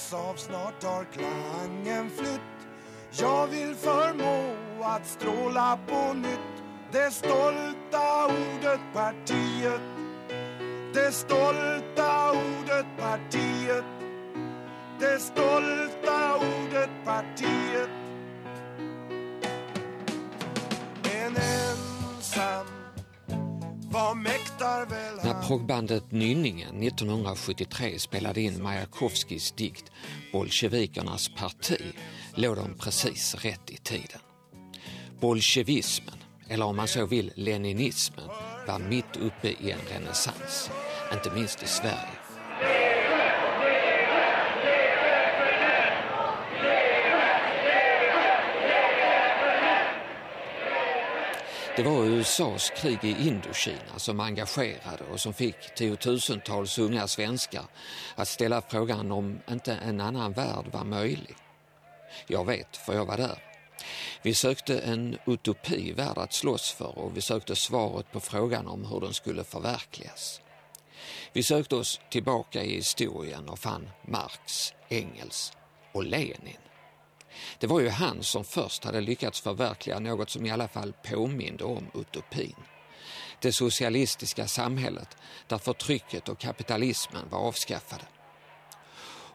trubbas av, snart har klangen flytt. Jag vill förmå att stråla på nytt. Det stolta ordet partiet. Det stolta ordet partiet. Det stolta ordet partiet. En ensam vad mäktar väl han? Proggbandet Nynningen 1973 spelade in Majakovskis dikt Bolsjevikernas parti låg de precis rätt i tiden. Bolsjevismen, eller om man så vill leninismen, var mitt uppe i en renässans, inte minst i Sverige. Det var USAs krig i Indokina som engagerade och som fick tiotusentals unga svenskar att ställa frågan om inte en annan värld var möjlig. Jag vet, för jag var där. Vi sökte en utopi värd att slåss för och vi sökte svaret på frågan om hur den skulle förverkligas. Vi sökte oss tillbaka i historien och fann Marx, Engels och Lenin. Det var ju han som först hade lyckats förverkliga något som i alla fall påminde om utopin. Det socialistiska samhället där förtrycket och kapitalismen var avskaffade.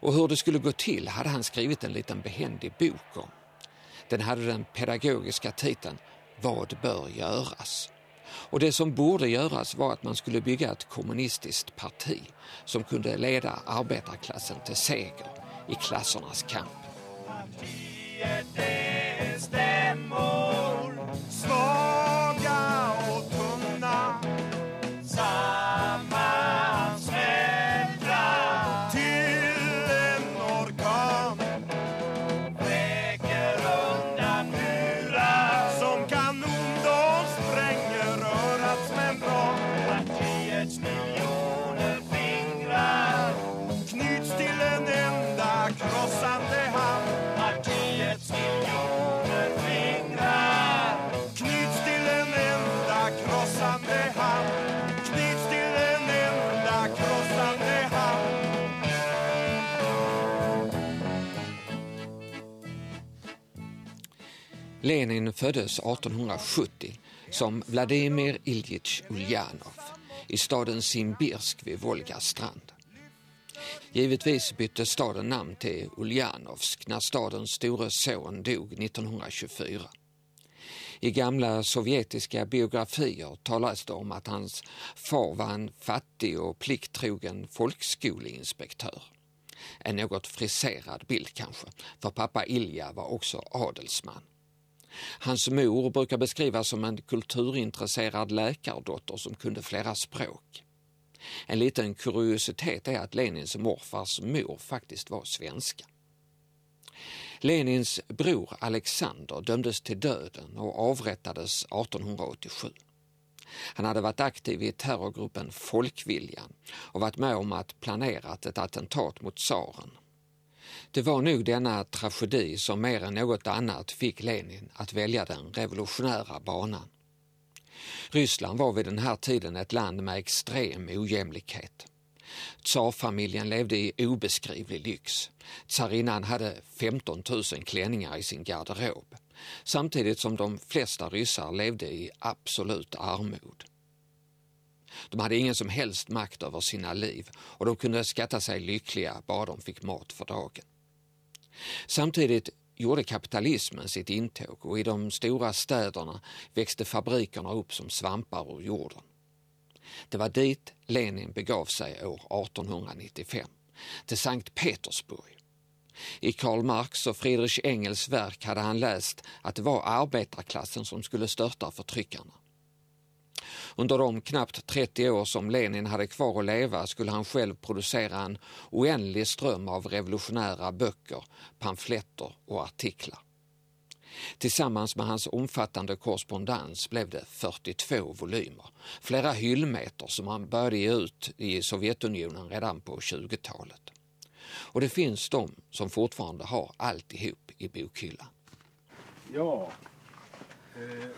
Och hur det skulle gå till hade han skrivit en liten behändig bok om. Den hade den pedagogiska titeln Vad bör göras? Och det som borde göras var att man skulle bygga ett kommunistiskt parti som kunde leda arbetarklassen till seger i klassernas kamp partiet är Lenin föddes 1870 som Vladimir Iljitj Uljanov i staden Simbirsk vid Volgas strand. Givetvis bytte staden namn till Uljanovsk när stadens store son dog 1924. I gamla sovjetiska biografier talas det om att hans far var en fattig och plikttrogen folkskoleinspektör. En något friserad bild kanske, för pappa Ilja var också adelsman. Hans mor brukar beskrivas som en kulturintresserad läkardotter som kunde flera språk. En liten kuriositet är att Lenins morfars mor faktiskt var svenska. Lenins bror Alexander dömdes till döden och avrättades 1887. Han hade varit aktiv i terrorgruppen Folkviljan och varit med om att planerat ett attentat mot tsaren. Det var nog denna tragedi som mer än något annat fick Lenin att välja den revolutionära banan. Ryssland var vid den här tiden ett land med extrem ojämlikhet. Tsarfamiljen levde i obeskrivlig lyx. Tsarinnan hade 15 000 klänningar i sin garderob samtidigt som de flesta ryssar levde i absolut armod. De hade ingen som helst makt över sina liv och de kunde skatta sig lyckliga bara de fick mat för dagen. Samtidigt gjorde kapitalismen sitt intåg och i de stora städerna växte fabrikerna upp som svampar ur jorden. Det var dit Lenin begav sig år 1895, till Sankt Petersburg. I Karl Marx och Friedrich Engels verk hade han läst att det var arbetarklassen som skulle störta förtryckarna. Under de knappt 30 år som Lenin hade kvar att leva skulle han själv producera en oändlig ström av revolutionära böcker, pamfletter och artiklar. Tillsammans med hans omfattande korrespondens blev det 42 volymer, flera hyllmeter som han började ge ut i Sovjetunionen redan på 20-talet. Och det finns de som fortfarande har alltihop i bokhyllan. Ja. Eh,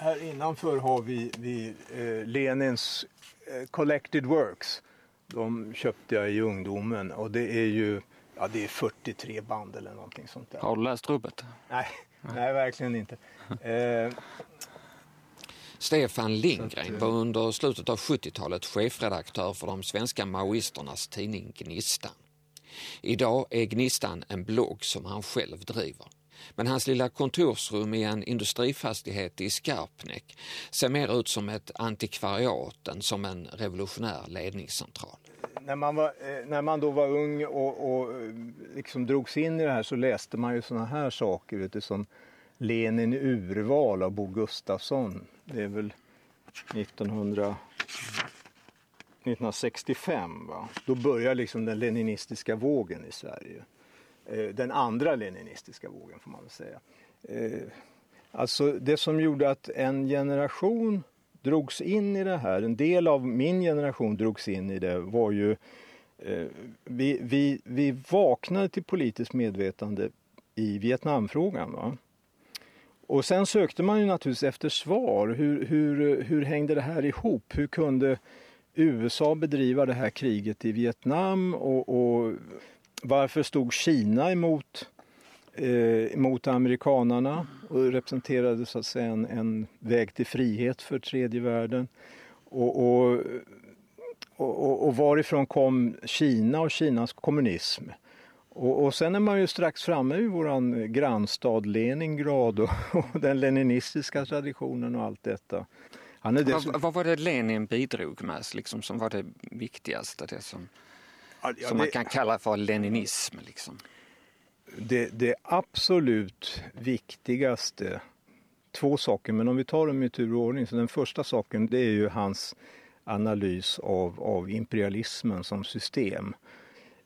här innanför har vi, vi eh, Lenins eh, Collected Works. De köpte jag i ungdomen och det är ju ja, det är 43 band eller någonting sånt där. Har du läst rubbet? Nej, nej verkligen inte. Eh, Stefan Lindgren att, var under slutet av 70-talet chefredaktör för de svenska maoisternas tidning Gnistan. Idag är Gnistan en blogg som han själv driver. Men hans lilla kontorsrum i en industrifastighet i Skarpnäck ser mer ut som ett antikvariat än som en revolutionär ledningscentral. när, man var, eh, när man då var ung och, och eh, liksom drogs in i det här så läste man ju såna här saker vet du, som Lenin urval av Bo Gustafsson. Det är väl 1900, 1965. Va? Då börjar liksom den leninistiska vågen i Sverige. Eh, den andra leninistiska vågen får man väl säga. Eh, alltså det som gjorde att en generation drogs in i det här, en del av min generation drogs in i det var ju eh, vi, vi, vi vaknade till politiskt medvetande i Vietnamfrågan. Va? Och sen sökte man ju naturligtvis efter svar. Hur, hur, hur hängde det här ihop? Hur kunde USA bedriva det här kriget i Vietnam och, och varför stod Kina emot, eh, emot amerikanarna och representerade så att säga en, en väg till frihet för tredje världen? Och, och, och, och varifrån kom Kina och Kinas kommunism? Och, och sen är man ju strax framme i våran grannstad Leningrad och, och den leninistiska traditionen och allt detta. Han är dessutom- Vad, vad var det Lenin bidrog med liksom, som var det viktigaste? Det som, Ja, som man kan kalla för leninism? Liksom. det, det absolut viktigaste, två saker, men om vi tar dem i tur och ordning. Så den första saken det är ju hans analys av, av imperialismen som system.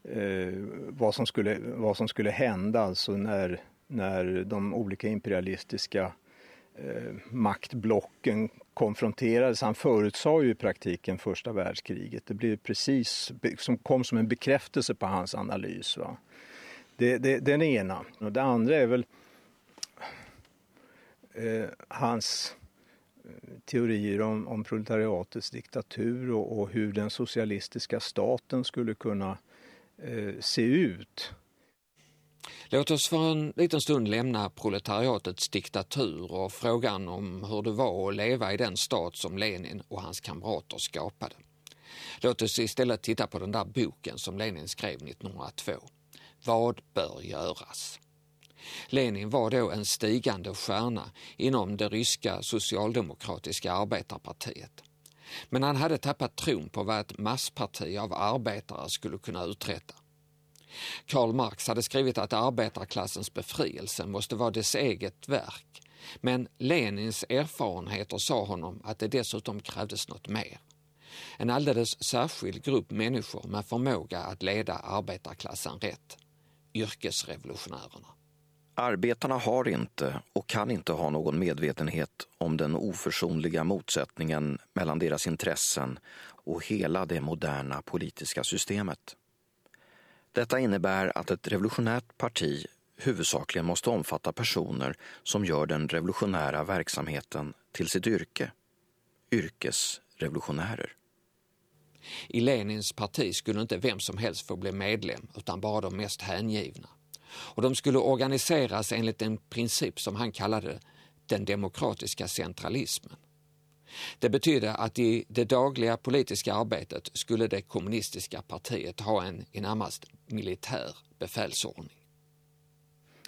Eh, vad, som skulle, vad som skulle hända alltså när, när de olika imperialistiska eh, maktblocken konfronterades. Han förutsade ju i praktiken första världskriget. Det blev precis, som kom som en bekräftelse på hans analys. Va? Det, det, den ena. Och det andra är väl eh, hans eh, teorier om, om proletariatets diktatur och, och hur den socialistiska staten skulle kunna eh, se ut. Låt oss för en liten stund lämna proletariatets diktatur och frågan om hur det var att leva i den stat som Lenin och hans kamrater skapade. Låt oss istället titta på den där boken som Lenin skrev 1902. Vad bör göras? Lenin var då en stigande stjärna inom det ryska socialdemokratiska arbetarpartiet. Men han hade tappat tron på vad ett massparti av arbetare skulle kunna uträtta. Karl Marx hade skrivit att arbetarklassens befrielse måste vara dess eget verk. Men Lenins erfarenheter sa honom att det dessutom krävdes något mer. En alldeles särskild grupp människor med förmåga att leda arbetarklassen rätt. Yrkesrevolutionärerna. Arbetarna har inte och kan inte ha någon medvetenhet om den oförsonliga motsättningen mellan deras intressen och hela det moderna politiska systemet. Detta innebär att ett revolutionärt parti huvudsakligen måste omfatta personer som gör den revolutionära verksamheten till sitt yrke. Yrkesrevolutionärer. I Lenins parti skulle inte vem som helst få bli medlem utan bara de mest hängivna. Och de skulle organiseras enligt en princip som han kallade den demokratiska centralismen. Det betydde att i det dagliga politiska arbetet skulle det kommunistiska partiet ha en i närmast militär befälsordning.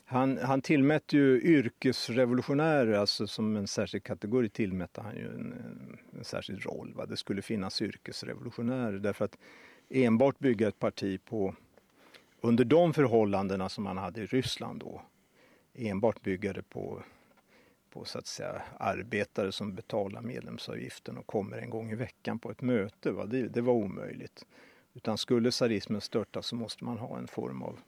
Han, han tillmätte ju yrkesrevolutionärer, alltså som en särskild kategori tillmätte han ju en, en, en särskild roll. Va? Det skulle finnas yrkesrevolutionärer därför att enbart bygga ett parti på under de förhållandena som man hade i Ryssland då, enbart bygga det på, på så att säga arbetare som betalar medlemsavgiften och kommer en gång i veckan på ett möte. Va? Det, det var omöjligt. Utan skulle tsarismen störta så måste man ha en form av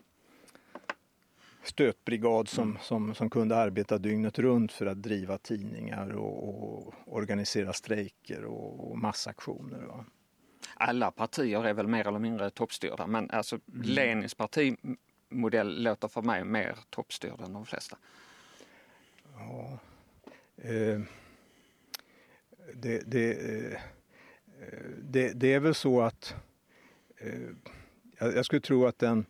stötbrigad som, som, som kunde arbeta dygnet runt för att driva tidningar och, och organisera strejker och, och massaktioner. Va? Alla partier är väl mer eller mindre toppstyrda men alltså Mm. Lenins partimodell låter för mig mer toppstyrd än de flesta. Ja. Eh, det, det, eh, det, det är väl så att eh, jag, jag skulle tro att den,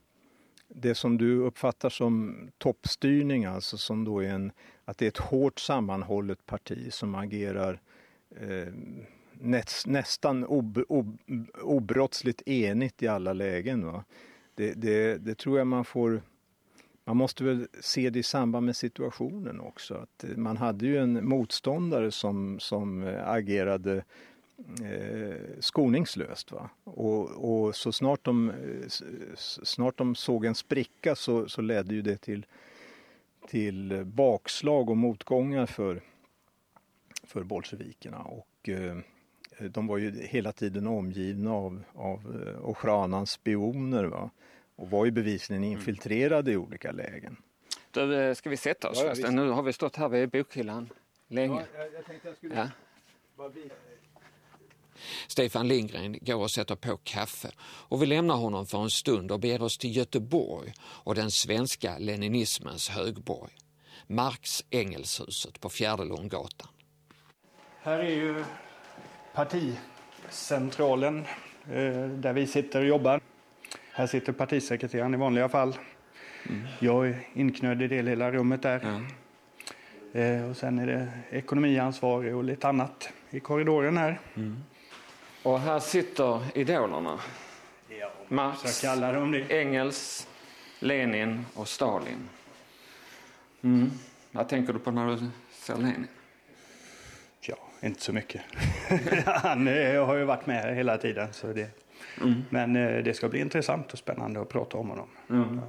det som du uppfattar som toppstyrning, alltså som då är en, att det är ett hårt sammanhållet parti som agerar eh, näst, nästan ob, ob, obrottsligt enigt i alla lägen. Va? Det, det, det, tror jag man får... Man måste väl se det i samband med situationen också. Att eh, man hade ju en motståndare som, som eh, agerade eh, skoningslöst. Va? Och, och, så snart de, eh, snart de såg en spricka så, så ledde ju det till, till bakslag och motgångar för, för bolsjevikerna. Och, eh, de var ju hela tiden omgivna av, av Ochranans spioner va? Och var ju bevisligen mm. infiltrerade mm. i olika lägen. Då eh, ska vi sätta oss? Ja, nu har vi stått här vid bokhyllan länge. Ja, jag, jag tänkte jag skulle... Ja. Stefan Lindgren går och sätter på kaffe och vi lämnar honom för en stund och ber oss till Göteborg och den svenska leninismens högborg. Marx Engelshuset på Fjärde Långgatan. Här är ju particentralen eh, där vi sitter och jobbar. Här sitter partisekreteraren i vanliga fall. Mm. Jag är inknödd i det lilla rummet där. Mm. Och sen är det ekonomiansvarig och lite annat i korridoren här. Mm. Och här sitter idolerna. Ja, Marx, Engels, Lenin och Stalin. Mm. Vad tänker du på när du ser Lenin? Ja, inte så mycket. Han har ju varit med hela tiden. Så det... Mm. Men eh, det ska bli intressant och spännande att prata om honom. Mm.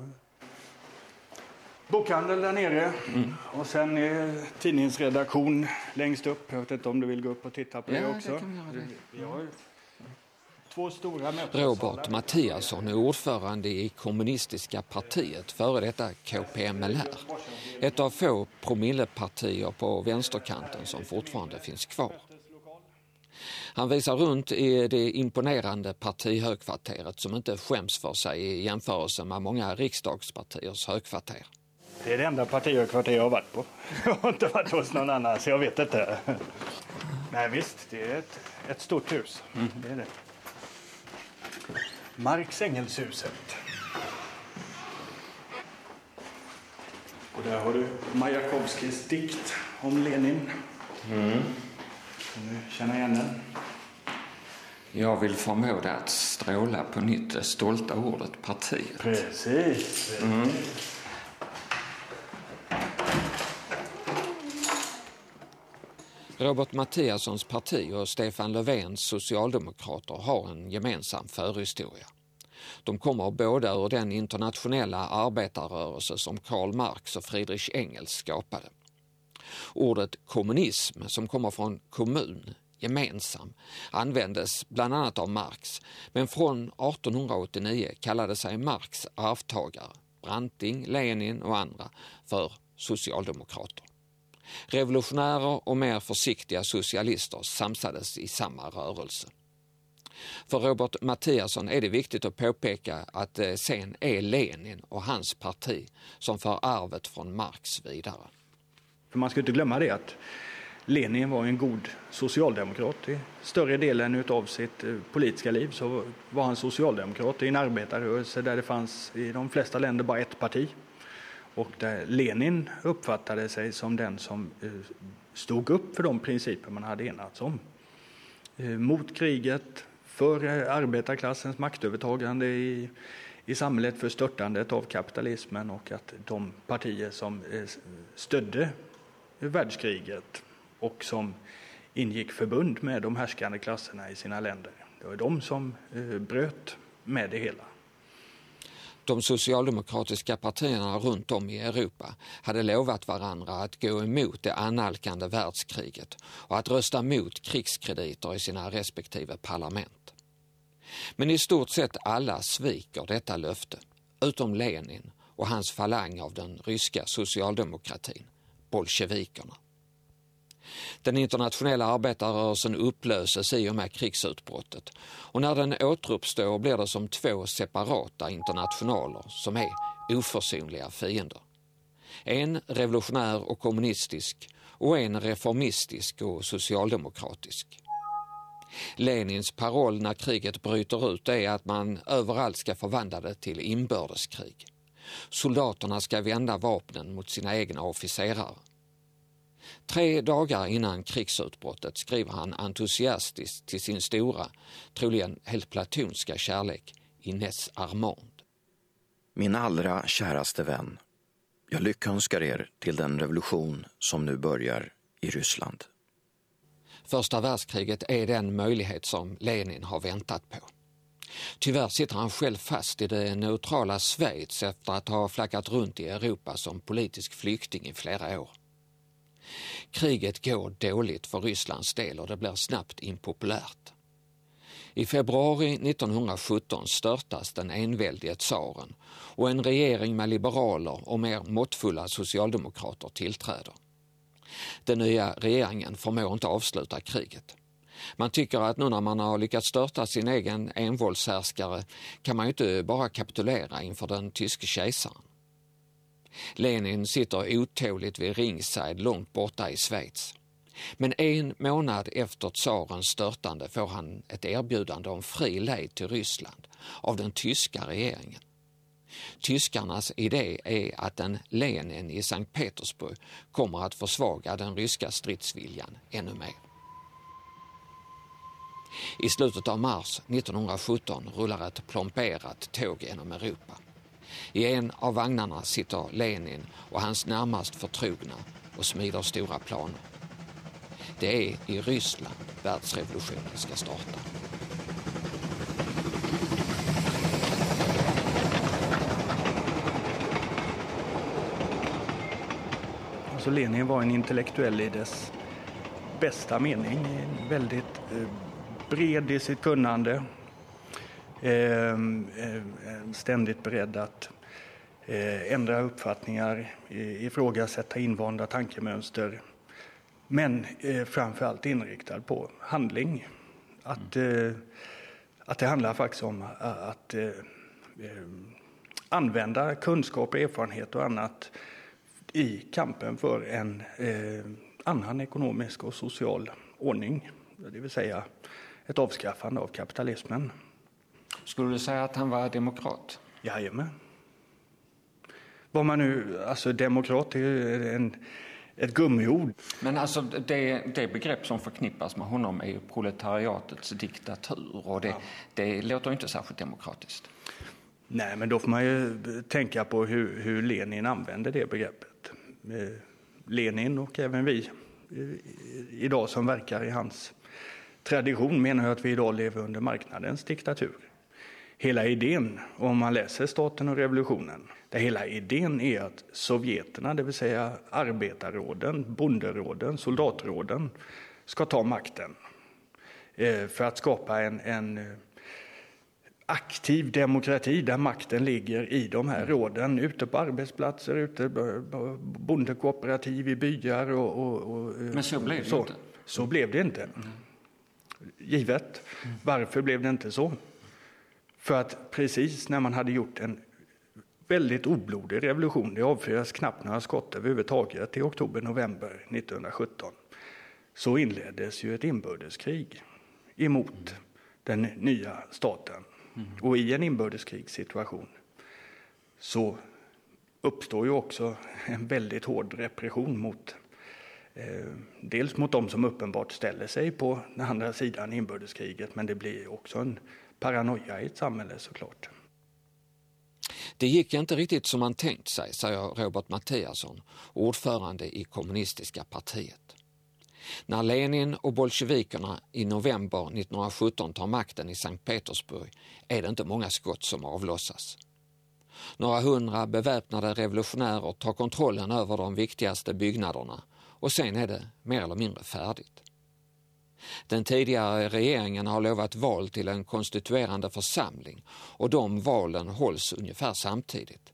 Bokhandel där nere mm. och sen är tidningsredaktion längst upp. Jag vet inte om du vill gå upp och titta på ja, det också. Det kan vi göra. Vi har Två stora Robert Mattiasson är ordförande i kommunistiska partiet, före detta KPMLR. Ett av få promillepartier på vänsterkanten som fortfarande finns kvar. Han visar runt i det imponerande partihögkvarteret som inte skäms för sig i jämförelse med många riksdagspartiers högkvarter. Det är det enda partihögkvarter jag har varit på. Jag har inte varit hos någon annan, så jag vet inte. Men visst, det är ett, ett stort hus. Mm. Det är det. Marx Engelshuset. Och där har du Majakovskijs dikt om Lenin. Mm. Kan du känna igen den? Jag vill förmå dig att stråla på nytt det stolta ordet partiet. Precis. Mm. Robert Mattiassons parti och Stefan Löfvens socialdemokrater har en gemensam förhistoria. De kommer båda ur den internationella arbetarrörelse som Karl Marx och Friedrich Engels skapade. Ordet kommunism, som kommer från kommun, gemensam, användes bland annat av Marx, men från 1889 kallade sig Marx arvtagare, Branting, Lenin och andra, för socialdemokrater. Revolutionärer och mer försiktiga socialister samsades i samma rörelse. För Robert Mattiasson är det viktigt att påpeka att det sen är Lenin och hans parti som för arvet från Marx vidare. För man ska inte glömma det att Lenin var en god socialdemokrat. I större delen av sitt eh, politiska liv så var han socialdemokrat i en arbetarrörelse där det fanns i de flesta länder bara ett parti. Och där Lenin uppfattade sig som den som eh, stod upp för de principer man hade enats om. Eh, mot kriget, för arbetarklassens maktövertagande i, i samhället, för störtandet av kapitalismen och att de partier som stödde världskriget och som ingick förbund med de härskande klasserna i sina länder, det var de som eh, bröt med det hela. De socialdemokratiska partierna runt om i Europa hade lovat varandra att gå emot det annalkande världskriget och att rösta mot krigskrediter i sina respektive parlament. Men i stort sett alla sviker detta löfte, utom Lenin och hans falang av den ryska socialdemokratin, bolsjevikerna. Den internationella arbetarrörelsen upplöses i och med krigsutbrottet och när den återuppstår blir det som två separata internationaler som är oförsonliga fiender. En revolutionär och kommunistisk och en reformistisk och socialdemokratisk. Lenins paroll när kriget bryter ut är att man överallt ska förvandla det till inbördeskrig. Soldaterna ska vända vapnen mot sina egna officerare. Tre dagar innan krigsutbrottet skriver han entusiastiskt till sin stora, troligen helt platonska kärlek Ines Armand. Min allra käraste vän. Jag lyckönskar er till den revolution som nu börjar i Ryssland. Första världskriget är den möjlighet som Lenin har väntat på. Tyvärr sitter han själv fast i det neutrala Schweiz efter att ha flackat runt i Europa som politisk flykting i flera år. Kriget går dåligt för Rysslands del och det blir snabbt impopulärt. I februari 1917 störtas den enväldige tsaren och en regering med liberaler och mer måttfulla socialdemokrater tillträder. Den nya regeringen förmår inte avsluta kriget. Man tycker att nu när man har lyckats störta sin egen envåldshärskare kan man ju inte bara kapitulera inför den tyske kejsaren. Lenin sitter otåligt vid ringside långt borta i Schweiz. Men en månad efter tsarens störtande får han ett erbjudande om fri lejd till Ryssland av den tyska regeringen. Tyskarnas idé är att en Lenin i Sankt Petersburg kommer att försvaga den ryska stridsviljan ännu mer. I slutet av mars 1917 rullar ett plomberat tåg genom Europa. I en av vagnarna sitter Lenin och hans närmast förtrogna och smider stora planer. Det är i Ryssland världsrevolutionen ska starta. Alltså Lenin var en intellektuell i dess bästa mening. Väldigt eh, bred i sitt kunnande. Ehm, ehm, ständigt beredd att eh, ändra uppfattningar, ifrågasätta invanda tankemönster. Men eh, framför allt inriktad på handling. Att, eh, att det handlar faktiskt om att använda kunskap, erfarenhet och annat i kampen för en annan ekonomisk och social ordning. Det vill säga ett avskaffande av kapitalismen. Skulle du säga att han var demokrat? Jajamän. Vad man nu, alltså demokrat är en, ett gummiord. Men alltså det, det begrepp som förknippas med honom är ju proletariatets diktatur och det, ja. det låter inte särskilt demokratiskt. Nej, men då får man ju tänka på hur, hur Lenin använde det begreppet. Eh, Lenin och även vi eh, idag som verkar i hans tradition menar att vi idag lever under marknadens diktatur. Hela idén, om man läser Staten och revolutionen, där hela idén är att sovjeterna, det vill säga arbetarråden, bonderåden, soldatråden, ska ta makten eh, för att skapa en, en aktiv demokrati där makten ligger i de här råden, ute på arbetsplatser, ute på bondekooperativ i byar och, och, och Men så blev det så. inte. Så blev det inte. Givet. Varför blev det inte så? För att precis när man hade gjort en väldigt oblodig revolution, det avfyras knappt några skott överhuvudtaget i oktober-november 1917, så inleddes ju ett inbördeskrig emot den nya staten Mm. Och i en inbördeskrigssituation så uppstår ju också en väldigt hård repression mot Eh, dels mot de som uppenbart ställer sig på den andra sidan inbördeskriget, men det blir också en paranoia i ett samhälle såklart. Det gick inte riktigt som man tänkt sig, säger Robert Mattiasson, ordförande i kommunistiska partiet. När Lenin och bolsjevikerna i november 1917 tar makten i Sankt Petersburg är det inte många skott som avlossas. Några hundra beväpnade revolutionärer tar kontrollen över de viktigaste byggnaderna och sen är det mer eller mindre färdigt. Den tidigare regeringen har lovat val till en konstituerande församling och de valen hålls ungefär samtidigt.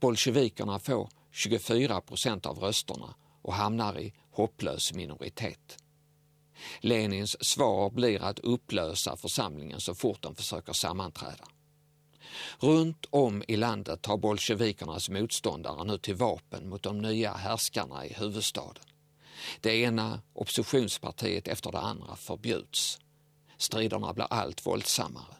Bolsjevikerna får 24 procent av rösterna och hamnar i hopplös minoritet. Lenins svar blir att upplösa församlingen så fort de försöker sammanträda. Runt om i landet tar bolsjevikernas motståndare nu till vapen mot de nya härskarna i huvudstaden. Det ena oppositionspartiet efter det andra förbjuds. Striderna blir allt våldsammare.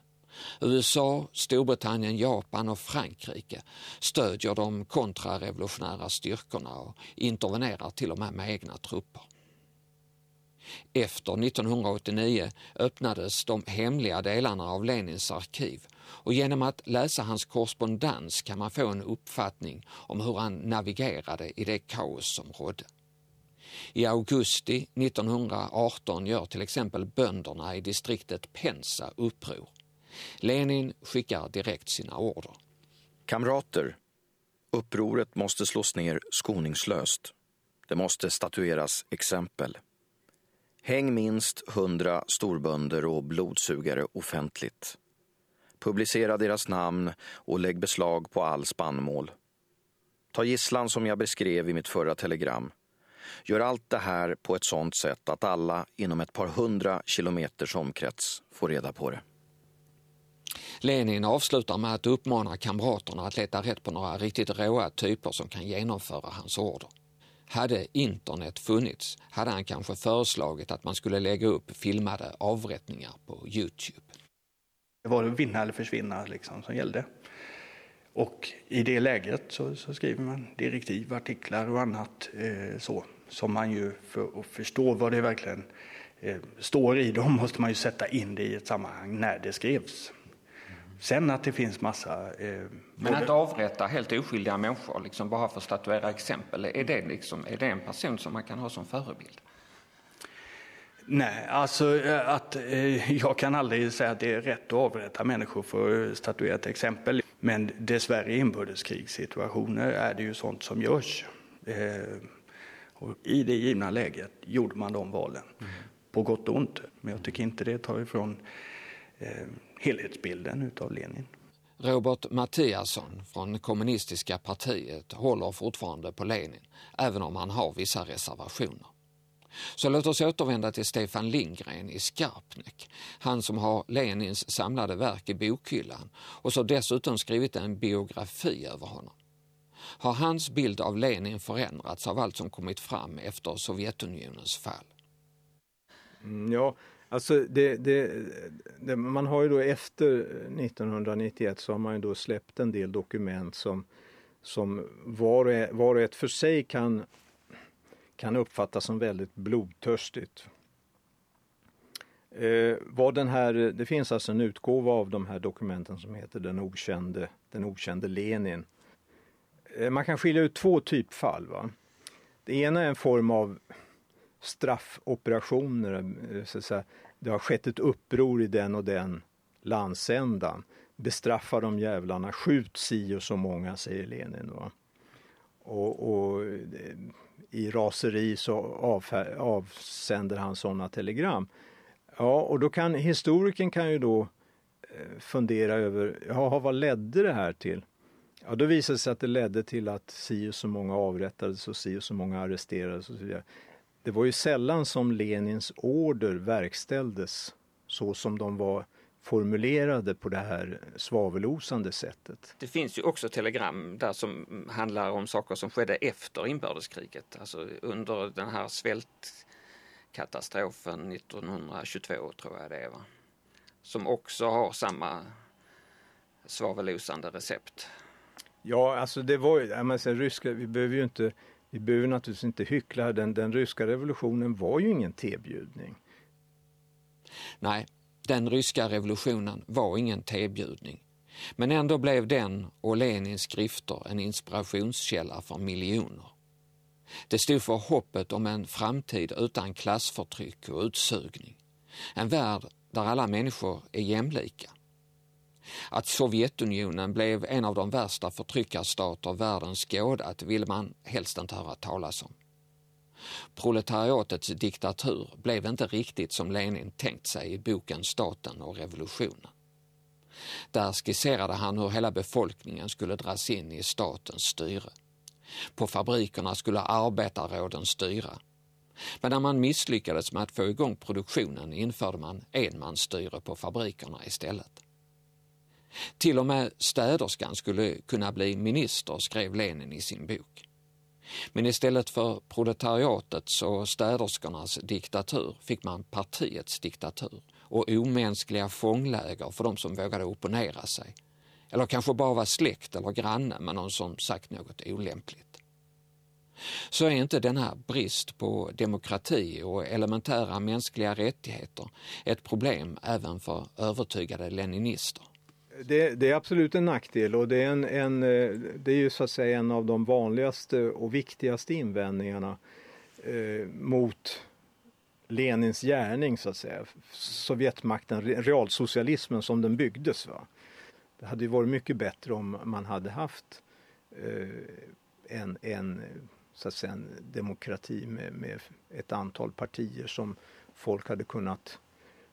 USA, Storbritannien, Japan och Frankrike stödjer de kontrarevolutionära styrkorna och intervenerar till och med med egna trupper. Efter 1989 öppnades de hemliga delarna av Lenins arkiv och genom att läsa hans korrespondens kan man få en uppfattning om hur han navigerade i det kaos som rådde. I augusti 1918 gör till exempel bönderna i distriktet Pensa uppror. Lenin skickar direkt sina order. Kamrater, upproret måste slås ner skoningslöst. Det måste statueras exempel. Häng minst hundra storbönder och blodsugare offentligt. Publicera deras namn och lägg beslag på all spannmål. Ta gisslan som jag beskrev i mitt förra telegram. Gör allt det här på ett sådant sätt att alla inom ett par hundra kilometers omkrets får reda på det. Lenin avslutar med att uppmana kamraterna att leta rätt på några riktigt råa typer som kan genomföra hans order. Hade internet funnits hade han kanske föreslagit att man skulle lägga upp filmade avrättningar på Youtube. Det var det vinna eller försvinna liksom som gällde. Och i det läget så, så skriver man direktiv, artiklar och annat eh, så som man ju för att förstå vad det verkligen eh, står i dem måste man ju sätta in det i ett sammanhang när det skrevs. Sen att det finns massa... Eh, Men att avrätta helt oskyldiga människor, liksom bara för att statuera exempel, är det, liksom, är det en person som man kan ha som förebild? Nej, alltså eh, att eh, jag kan aldrig säga att det är rätt att avrätta människor för att statuera ett exempel. Men dessvärre i inbördeskrigssituationer är det ju sånt som görs. Eh, och I det givna läget gjorde man de valen, mm. på gott och ont. Men jag tycker inte det tar ifrån helhetsbilden av Lenin. Robert Mattiasson från kommunistiska partiet håller fortfarande på Lenin, även om han har vissa reservationer. Så låt oss återvända till Stefan Lindgren i Skarpnäck, han som har Lenins samlade verk i bokhyllan och så dessutom skrivit en biografi över honom. Har hans bild av Lenin förändrats av allt som kommit fram efter Sovjetunionens fall? Mm, ja, Alltså det, det, det, man har ju då efter 1991 så har man ju då släppt en del dokument som, som var, och, var och ett för sig kan, kan uppfattas som väldigt blodtörstigt. Eh, vad den här, det finns alltså en utgåva av de här dokumenten som heter Den okände, den okände Lenin. Eh, man kan skilja ut två typfall. Va? Det ena är en form av straffoperationer. Eh, så att säga. Det har skett ett uppror i den och den landsändan. Bestraffa de jävlarna, skjut si och så många, säger Lenin. Va? Och, och eh, i raseri så avsänder han sådana telegram. Ja, och då kan historikern kan ju då eh, fundera över, ja, vad ledde det här till? Ja, då visade det sig att det ledde till att si och så många avrättades och si och så många arresterades och så vidare. Det var ju sällan som Lenins order verkställdes så som de var formulerade på det här svavelosande sättet. Det finns ju också telegram där som handlar om saker som skedde efter inbördeskriget, alltså under den här svältkatastrofen 1922 tror jag det är. Va? Som också har samma svavelosande recept. Ja, alltså det var ju, jag menar, ryska, vi behöver ju inte vi behöver naturligtvis inte hyckla. Den, den ryska revolutionen var ju ingen tebjudning. Nej, den ryska revolutionen var ingen tebjudning. Men ändå blev den och Lenins skrifter en inspirationskälla för miljoner. Det stod för hoppet om en framtid utan klassförtryck och utsugning. En värld där alla människor är jämlika. Att Sovjetunionen blev en av de värsta förtryckarstater världen skådat vill man helst inte höra talas om. Proletariatets diktatur blev inte riktigt som Lenin tänkt sig i boken Staten och revolutionen. Där skisserade han hur hela befolkningen skulle dras in i statens styre. På fabrikerna skulle arbetarråden styra. Men när man misslyckades med att få igång produktionen införde man enmansstyre på fabrikerna istället. Till och med städerskan skulle kunna bli minister, skrev Lenin i sin bok. Men istället för proletariatets och städerskornas diktatur fick man partiets diktatur och omänskliga fångläger för de som vågade opponera sig. Eller kanske bara var släkt eller granne med någon som sagt något olämpligt. Så är inte denna brist på demokrati och elementära mänskliga rättigheter ett problem även för övertygade leninister. Det, det, är absolut en nackdel och det är, en, en, eh, det är ju så att säga en av de vanligaste och viktigaste invändningarna eh, mot Lenins gärning så att säga. Sovjetmakten, realsocialismen som den byggdes. Va? Det hade ju varit mycket bättre om man hade haft eh, en, en, så att säga, en demokrati med, med ett antal partier som folk hade kunnat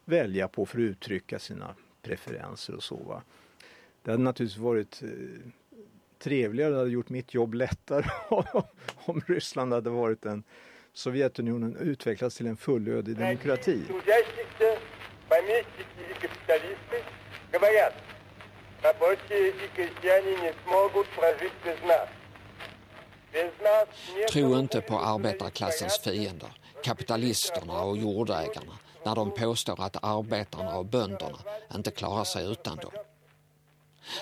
välja på för att uttrycka sina preferenser och så. Va? Det hade naturligtvis varit eh, trevligare, det hade gjort mitt jobb lättare om Ryssland hade varit en Sovjetunionen utvecklats till en fullödig demokrati. Tro inte på arbetarklassens fiender, kapitalisterna och jordägarna när de påstår att arbetarna och bönderna inte klarar sig utan dem.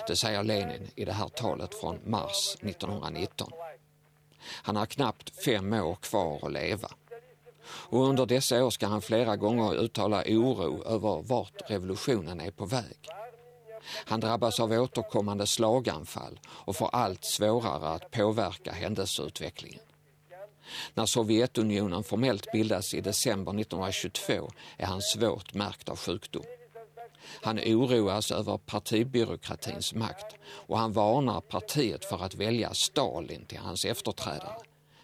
Det säger Lenin i det här talet från mars 1919. Han har knappt fem år kvar att leva. Och under dessa år ska han flera gånger uttala oro över vart revolutionen är på väg. Han drabbas av återkommande slaganfall och får allt svårare att påverka händelseutvecklingen. När Sovjetunionen formellt bildas i december 1922 är han svårt märkt av sjukdom. Han oroas över partibyråkratins makt och han varnar partiet för att välja Stalin till hans efterträdare.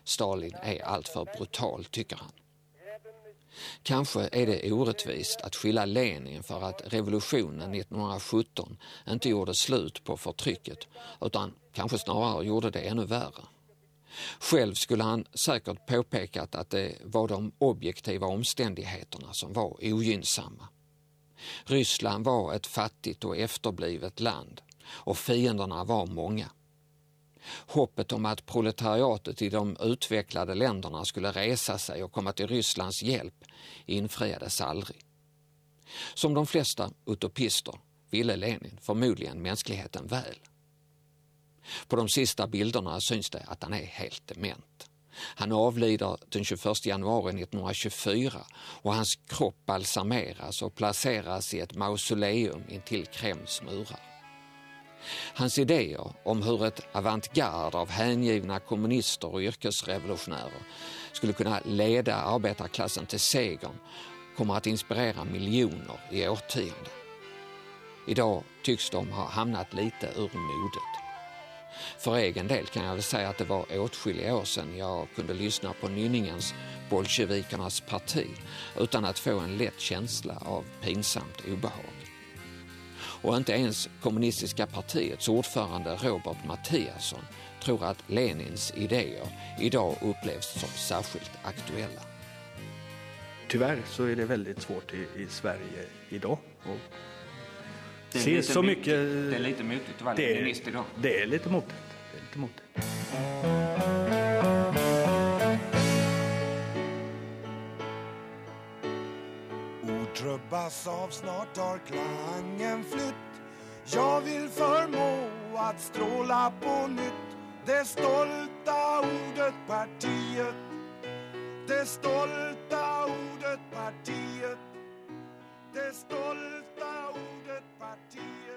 Stalin är alltför brutal, tycker han. Kanske är det orättvist att skylla Lenin för att revolutionen 1917 inte gjorde slut på förtrycket utan kanske snarare gjorde det ännu värre. Själv skulle han säkert påpekat att det var de objektiva omständigheterna som var ogynnsamma. Ryssland var ett fattigt och efterblivet land och fienderna var många. Hoppet om att proletariatet i de utvecklade länderna skulle resa sig och komma till Rysslands hjälp infriades aldrig. Som de flesta utopister ville Lenin förmodligen mänskligheten väl. På de sista bilderna syns det att han är helt dement. Han avlider den 21 januari 1924 och hans kropp balsameras och placeras i ett mausoleum intill Kremls murar. Hans idéer om hur ett avantgarde av hängivna kommunister och yrkesrevolutionärer skulle kunna leda arbetarklassen till segern kommer att inspirera miljoner i årtionden. Idag tycks de ha hamnat lite ur modet. För egen del kan jag väl säga att det var åtskilliga år sedan jag kunde lyssna på nynningens Bolsjevikernas parti utan att få en lätt känsla av pinsamt obehag. Och inte ens kommunistiska partiets ordförande Robert Mattiasson tror att Lenins idéer idag upplevs som särskilt aktuella. Tyvärr så är det väldigt svårt i, i Sverige idag. Och det är, lite, så mycket, det är lite motigt att vara leninist idag. Det är lite motigt. Det är lite motigt. Ord trubbas av, snart tar klangen flytt. Jag vill förmå att stråla på nytt. Det stolta ordet partiet. Det stolta ordet partiet. Det stolta Baudet Partie